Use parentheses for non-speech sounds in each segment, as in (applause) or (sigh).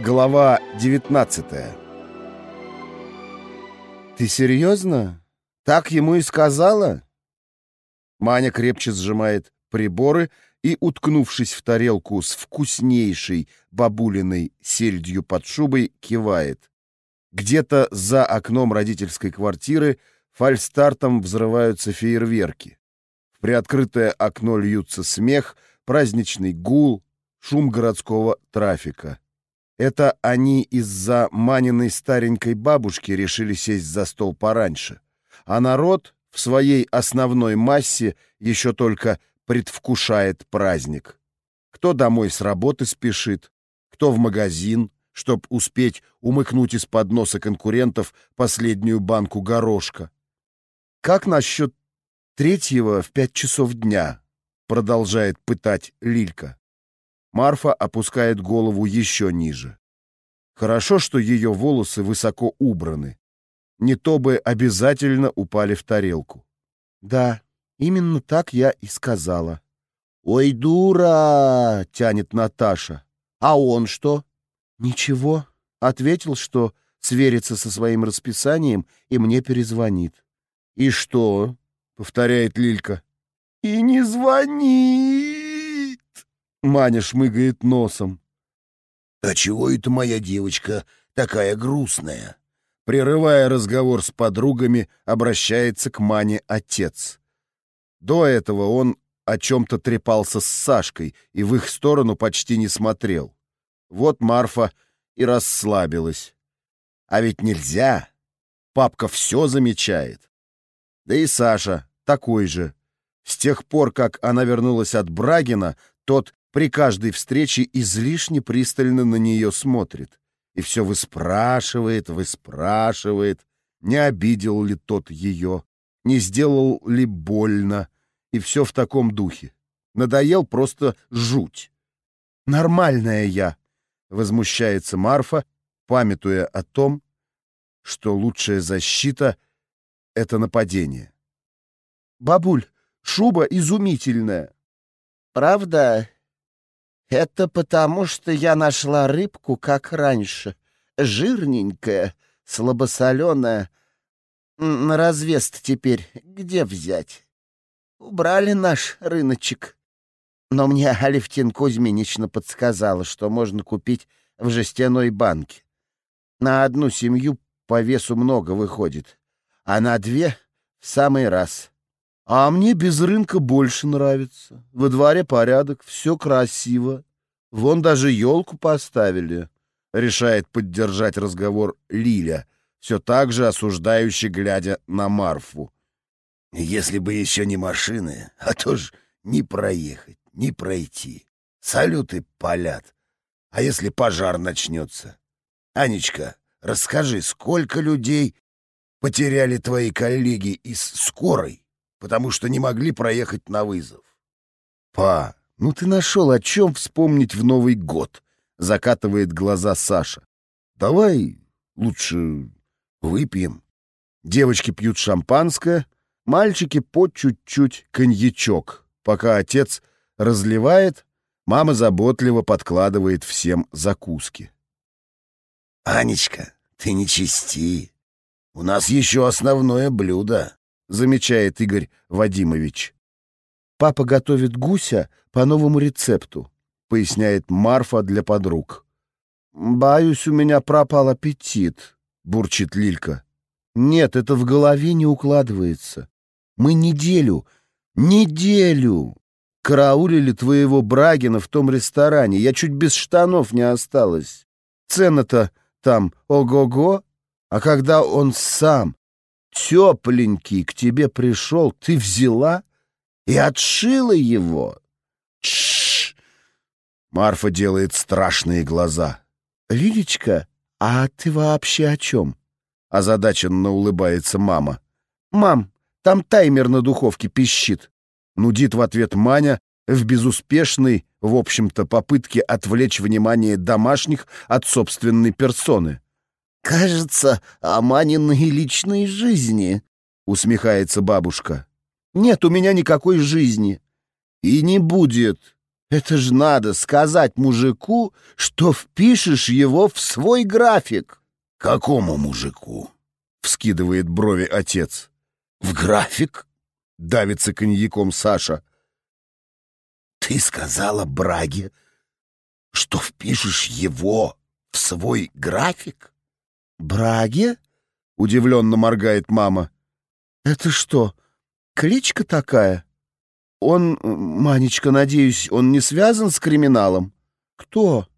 Глава 19 «Ты серьезно? Так ему и сказала?» Маня крепче сжимает приборы и, уткнувшись в тарелку с вкуснейшей бабулиной сельдью под шубой, кивает. Где-то за окном родительской квартиры фальстартом взрываются фейерверки. В приоткрытое окно льются смех, праздничный гул, шум городского трафика. Это они из-за Маниной старенькой бабушки решили сесть за стол пораньше. А народ в своей основной массе еще только предвкушает праздник. Кто домой с работы спешит, кто в магазин, чтоб успеть умыкнуть из-под носа конкурентов последнюю банку горошка. Как насчет третьего в пять часов дня? Продолжает пытать Лилька. Марфа опускает голову еще ниже. Хорошо, что ее волосы высоко убраны. Не то бы обязательно упали в тарелку. Да, именно так я и сказала. «Ой, дура!» — тянет Наташа. «А он что?» «Ничего». Ответил, что сверится со своим расписанием и мне перезвонит. «И что?» — повторяет Лилька. «И не звонит!» Маня шмыгает носом. «А чего это моя девочка такая грустная?» Прерывая разговор с подругами, обращается к Мане отец. До этого он о чем-то трепался с Сашкой и в их сторону почти не смотрел. Вот Марфа и расслабилась. А ведь нельзя. Папка все замечает. Да и Саша такой же. С тех пор, как она вернулась от Брагина, тот при каждой встрече излишне пристально на нее смотрит. И все выспрашивает, выспрашивает, не обидел ли тот ее, не сделал ли больно, и все в таком духе. Надоел просто жуть. «Нормальная я», — возмущается Марфа, памятуя о том, что лучшая защита — это нападение. «Бабуль, шуба изумительная». «Правда?» Это потому, что я нашла рыбку, как раньше, жирненькая, слабосоленая. На развес теперь где взять? Убрали наш рыночек. Но мне Алевтин Кузьминична подсказала, что можно купить в жестяной банке. На одну семью по весу много выходит, а на две — в самый раз. А мне без рынка больше нравится. Во дворе порядок, все красиво. Вон даже елку поставили. Решает поддержать разговор Лиля, все так же осуждающе глядя на Марфу. Если бы еще не машины, а то ж не проехать, не пройти. Салюты палят. А если пожар начнется? Анечка, расскажи, сколько людей потеряли твои коллеги из скорой? Потому что не могли проехать на вызов. «Па, ну ты нашел о чем вспомнить в Новый год», — закатывает глаза Саша. «Давай лучше выпьем». Девочки пьют шампанское, мальчики по чуть-чуть коньячок. Пока отец разливает, мама заботливо подкладывает всем закуски. «Анечка, ты не чисти. У нас еще основное блюдо. — замечает Игорь Вадимович. «Папа готовит гуся по новому рецепту», — поясняет Марфа для подруг. «Боюсь, у меня пропал аппетит», — бурчит Лилька. «Нет, это в голове не укладывается. Мы неделю, неделю караулили твоего Брагина в том ресторане. Я чуть без штанов не осталась. Цена-то там ого-го, а когда он сам тепленький к тебе пришел, ты взяла и отшила его. Тш! Марфа делает страшные глаза. Лилечка, а ты вообще о чем? Озадаченно улыбается мама. Мам, там таймер на духовке пищит. Нудит в ответ Маня в безуспешной, в общем-то, попытке отвлечь внимание домашних от собственной персоны. «Кажется, о Маниной личной жизни», — усмехается бабушка. «Нет у меня никакой жизни. И не будет. Это ж надо сказать мужику, что впишешь его в свой график. Какому мужику? Вскидывает брови отец. В график? Давится коньяком Саша. Ты сказала Браге, что впишешь его в свой график? Браге? Удивленно моргает мама. Это что, кличка такая? Он, Манечка, надеюсь, он не связан с криминалом? Кто?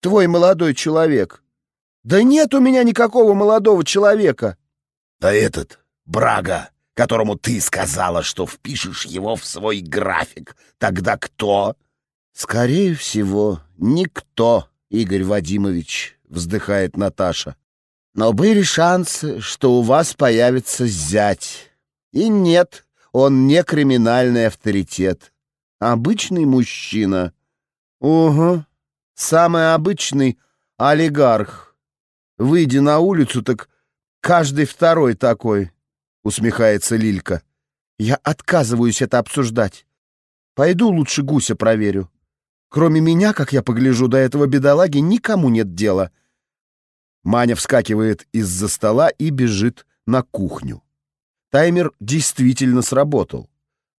Твой молодой человек. Да нет у меня никакого молодого человека. Да этот, Брага, которому ты сказала, что впишешь его в свой график. Тогда кто? Скорее всего, никто, Игорь Вадимович, вздыхает Наташа. Но были шансы, что у вас появится зять. И нет, он не криминальный авторитет. Обычный мужчина. Угу. Самый обычный олигарх. Выйди на улицу, так каждый второй такой, усмехается Лилька. Я отказываюсь это обсуждать. Пойду лучше гуся проверю. Кроме меня, как я погляжу, до этого бедолаги никому нет дела. Маня вскакивает из-за стола и бежит на кухню. Таймер действительно сработал,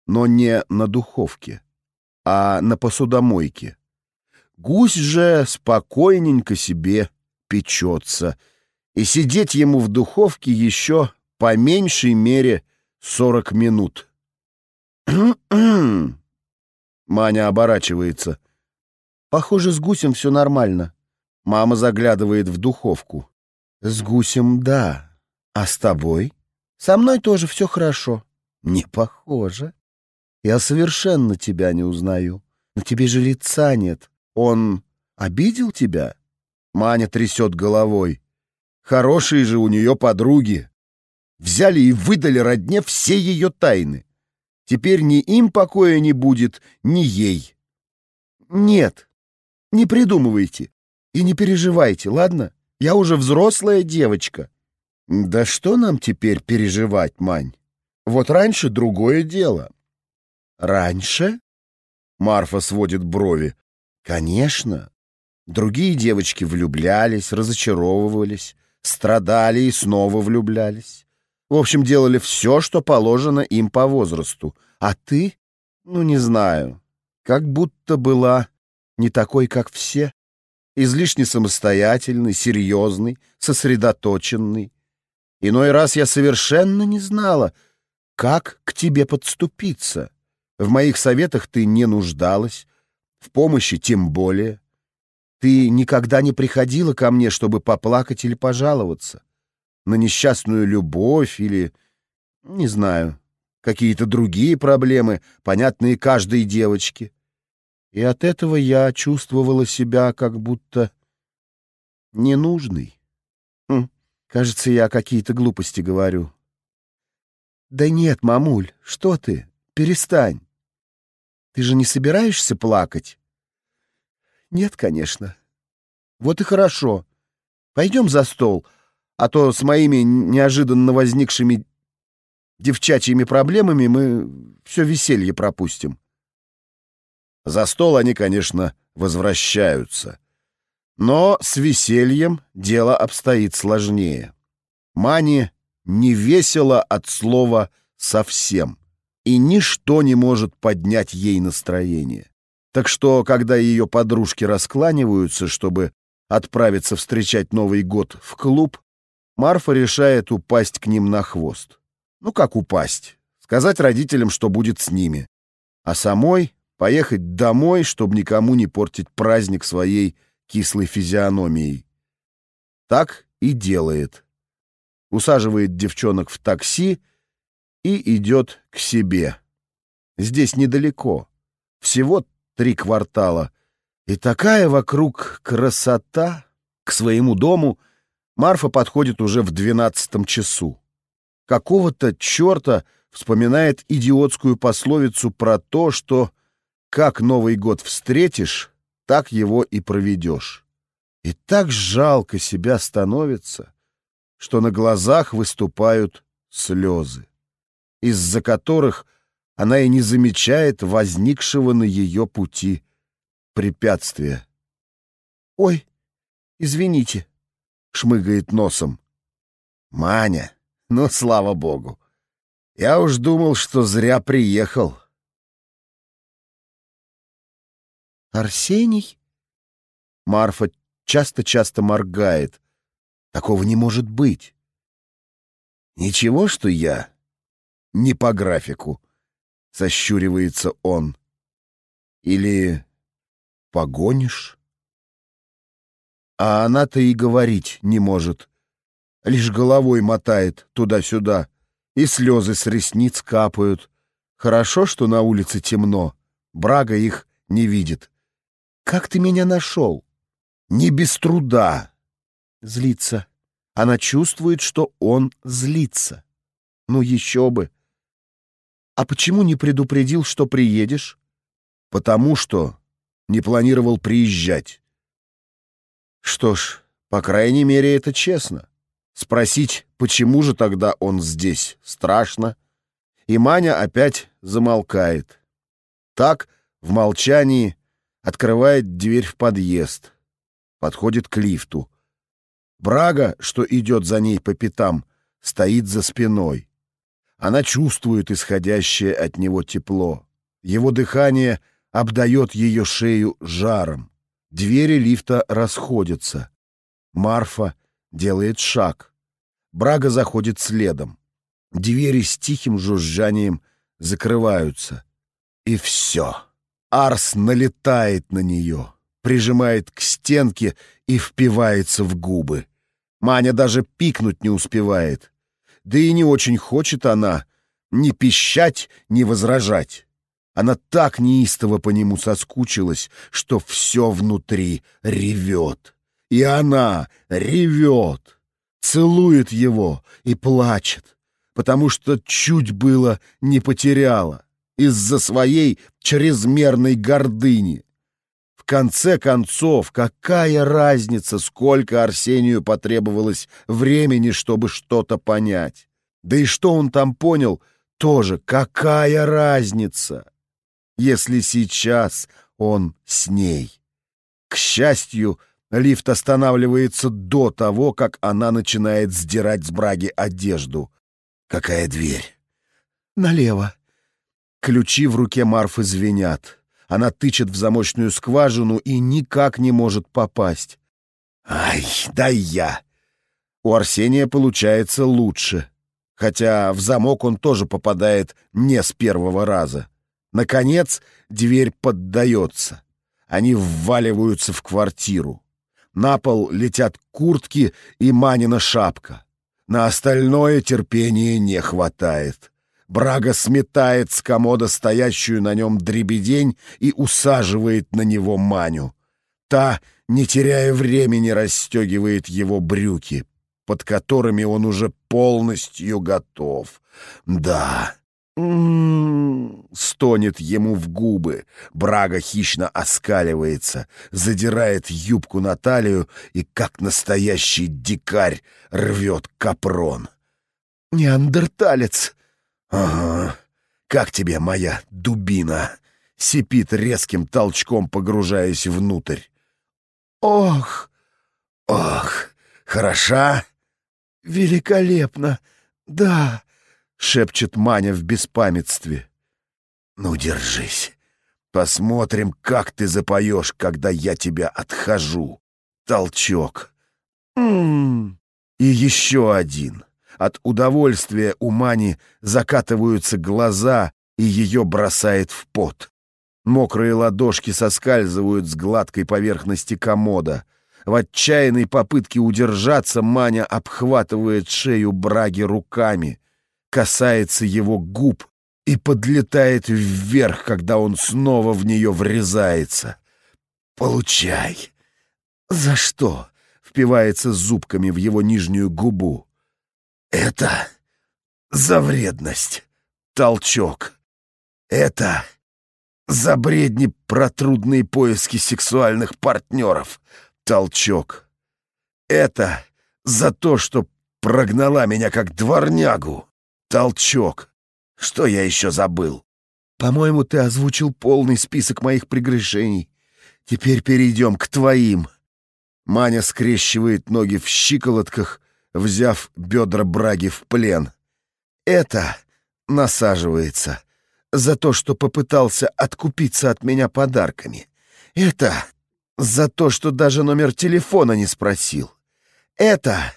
но не на духовке, а на посудомойке. Гусь же спокойненько себе печется, и сидеть ему в духовке еще по меньшей мере сорок минут. (clears throat) Маня оборачивается. Похоже, с гусем все нормально. Мама заглядывает в духовку. С гусем — да. А с тобой? Со мной тоже все хорошо. Не похоже. Я совершенно тебя не узнаю. На тебе же лица нет. Он обидел тебя? Маня трясет головой. Хорошие же у нее подруги. Взяли и выдали родне все ее тайны. Теперь ни им покоя не будет, ни ей. Нет, не придумывайте и не переживайте, ладно? Я уже взрослая девочка. Да что нам теперь переживать, Мань? Вот раньше другое дело. Раньше? Марфа сводит брови. Конечно. Другие девочки влюблялись, разочаровывались, страдали и снова влюблялись. В общем, делали все, что положено им по возрасту. А ты? Ну, не знаю. Как будто была не такой, как все. Излишне самостоятельный, серьезный, сосредоточенный. Иной раз я совершенно не знала, как к тебе подступиться. В моих советах ты не нуждалась, в помощи тем более. Ты никогда не приходила ко мне, чтобы поплакать или пожаловаться. На несчастную любовь или, не знаю, какие-то другие проблемы, понятные каждой девочке. И от этого я чувствовала себя как будто ненужной. Хм. Кажется, я какие-то глупости говорю. Да нет, мамуль, что ты? Перестань. Ты же не собираешься плакать? Нет, конечно. Вот и хорошо. Пойдем за стол, а то с моими неожиданно возникшими девчачьими проблемами мы все веселье пропустим. За стол они, конечно, возвращаются — но с весельем дело обстоит сложнее. Мане не весело от слова «совсем», и ничто не может поднять ей настроение. Так что, когда ее подружки раскланиваются, чтобы отправиться встречать Новый год в клуб, Марфа решает упасть к ним на хвост. Ну как упасть? Сказать родителям, что будет с ними. А самой поехать домой, чтобы никому не портить праздник своей кислой физиономией. Так и делает. Усаживает девчонок в такси и идет к себе. Здесь недалеко, всего три квартала. И такая вокруг красота. К своему дому Марфа подходит уже в двенадцатом часу. Какого-то черта вспоминает идиотскую пословицу про то, что «как Новый год встретишь, так его и проведешь. И так жалко себя становится, что на глазах выступают слезы, из-за которых она и не замечает возникшего на ее пути препятствия. «Ой, извините», — шмыгает носом. «Маня, ну, слава богу. Я уж думал, что зря приехал». «Арсений?» Марфа часто-часто моргает. Такого не может быть. «Ничего, что я не по графику», — сощуривается он. «Или погонишь?» А она-то и говорить не может. Лишь головой мотает туда-сюда, и слезы с ресниц капают. Хорошо, что на улице темно, Брага их не видит. «Как ты меня нашел?» «Не без труда». Злится. Она чувствует, что он злится. Ну еще бы. А почему не предупредил, что приедешь? Потому что не планировал приезжать. Что ж, по крайней мере, это честно. Спросить, почему же тогда он здесь, страшно. И Маня опять замолкает. Так, в молчании, открывает дверь в подъезд. Подходит к лифту. Брага, что идет за ней по пятам, стоит за спиной. Она чувствует исходящее от него тепло. Его дыхание обдает ее шею жаром. Двери лифта расходятся. Марфа делает шаг. Брага заходит следом. Двери с тихим жужжанием закрываются. И все. Арс налетает на нее, прижимает к стенке и впивается в губы. Маня даже пикнуть не успевает. Да и не очень хочет она ни пищать, ни возражать. Она так неистово по нему соскучилась, что все внутри ревет. И она ревет, целует его и плачет, потому что чуть было не потеряла из-за своей чрезмерной гордыни конце концов, какая разница, сколько Арсению потребовалось времени, чтобы что-то понять? Да и что он там понял, тоже какая разница, если сейчас он с ней? К счастью, лифт останавливается до того, как она начинает сдирать с браги одежду. Какая дверь? Налево. Ключи в руке Марфы звенят. Она тычет в замочную скважину и никак не может попасть. «Ай, да я!» У Арсения получается лучше. Хотя в замок он тоже попадает не с первого раза. Наконец, дверь поддается. Они вваливаются в квартиру. На пол летят куртки и Манина шапка. На остальное терпения не хватает. Брага сметает с комода стоящую на нем дребедень и усаживает на него Маню. Та, не теряя времени, расстегивает его брюки, под которыми он уже полностью готов. Да, «М-м-м», стонет ему в губы. Брага хищно оскаливается, задирает юбку на талию и, как настоящий дикарь, рвет капрон. «Неандерталец!» «Ага. Как тебе моя дубина?» — сипит резким толчком, погружаясь внутрь. «Ох! Ох! Хороша?» «Великолепно! Да!» — шепчет Маня в беспамятстве. «Ну, держись. Посмотрим, как ты запоешь, когда я тебя отхожу. Толчок. М -м -м. И еще один. От удовольствия у Мани закатываются глаза, и ее бросает в пот. Мокрые ладошки соскальзывают с гладкой поверхности комода. В отчаянной попытке удержаться Маня обхватывает шею Браги руками, касается его губ и подлетает вверх, когда он снова в нее врезается. «Получай!» «За что?» — впивается зубками в его нижнюю губу. Это за вредность. Толчок. Это за бредни про трудные поиски сексуальных партнеров. Толчок. Это за то, что прогнала меня как дворнягу. Толчок. Что я еще забыл? По-моему, ты озвучил полный список моих прегрешений. Теперь перейдем к твоим. Маня скрещивает ноги в щиколотках, взяв бедра Браги в плен. Это насаживается за то, что попытался откупиться от меня подарками. Это за то, что даже номер телефона не спросил. Это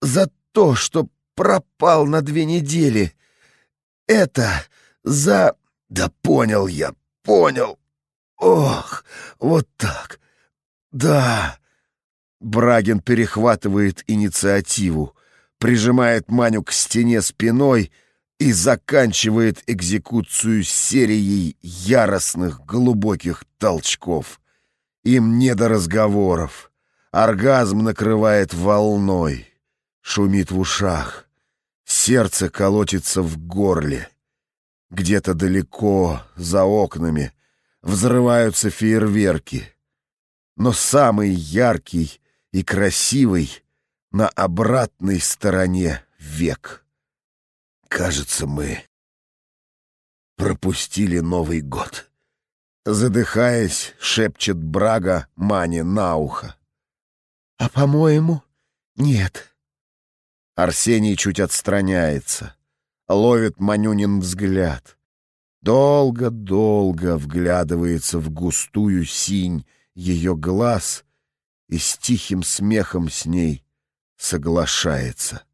за то, что пропал на две недели. Это за... Да понял я, понял. Ох, вот так. Да. Брагин перехватывает инициативу, прижимает Маню к стене спиной и заканчивает экзекуцию серией яростных глубоких толчков. Им не до разговоров. Оргазм накрывает волной, шумит в ушах. Сердце колотится в горле. Где-то далеко, за окнами, взрываются фейерверки. Но самый яркий и красивый на обратной стороне век. Кажется, мы пропустили Новый год. Задыхаясь, шепчет Брага Мане на ухо. «А, по-моему, нет». Арсений чуть отстраняется, ловит Манюнин взгляд. Долго-долго вглядывается в густую синь ее глаз и с тихим смехом с ней соглашается.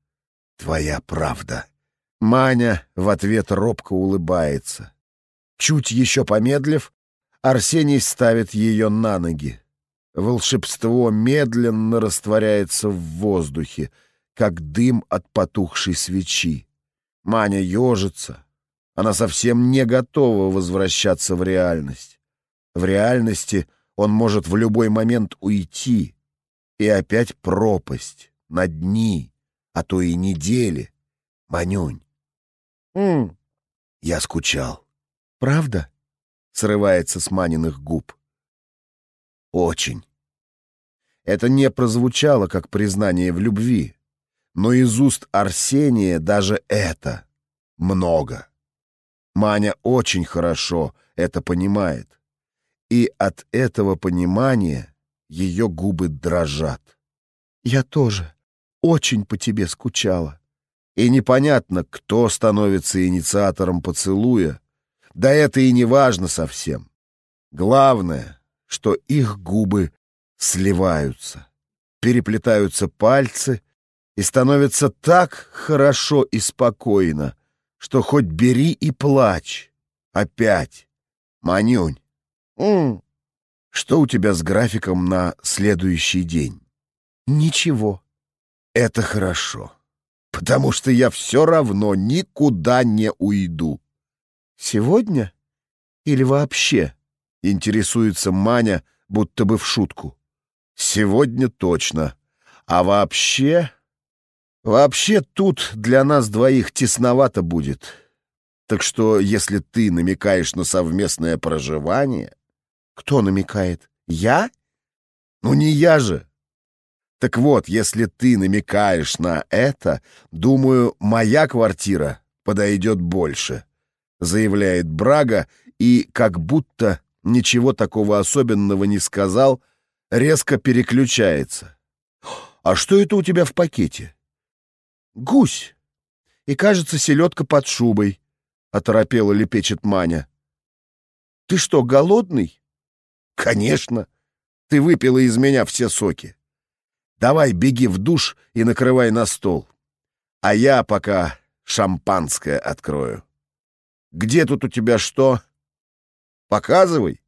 «Твоя правда». Маня в ответ робко улыбается. Чуть еще помедлив, Арсений ставит ее на ноги. Волшебство медленно растворяется в воздухе, как дым от потухшей свечи. Маня ежится. Она совсем не готова возвращаться в реальность. В реальности он может в любой момент уйти. И опять пропасть, на дни, а то и недели. Манюнь. «М Я скучал. Правда? Срывается с Маниных губ. Очень. Это не прозвучало как признание в любви, но из уст Арсения даже это много. Маня очень хорошо это понимает, и от этого понимания ее губы дрожат. «Я тоже очень по тебе скучала», и непонятно, кто становится инициатором поцелуя. Да это и не важно совсем. Главное, что их губы сливаются, переплетаются пальцы и становится так хорошо и спокойно, что хоть бери и плачь. Опять. Манюнь. М Что у тебя с графиком на следующий день? Ничего. Это хорошо потому что я все равно никуда не уйду. Сегодня или вообще? Интересуется Маня, будто бы в шутку. Сегодня точно. А вообще... Вообще тут для нас двоих тесновато будет. Так что, если ты намекаешь на совместное проживание... Кто намекает? Я? Ну не я же. Так вот, если ты намекаешь на это, думаю, моя квартира подойдет больше, заявляет Брага и, как будто ничего такого особенного не сказал, резко переключается. «А что это у тебя в пакете?» «Гусь. И, кажется, селедка под шубой», — оторопела лепечет Маня. «Ты что, голодный?» «Конечно. Ты выпила из меня все соки». Давай беги в душ и накрывай на стол. А я пока шампанское открою. Где тут у тебя что? Показывай.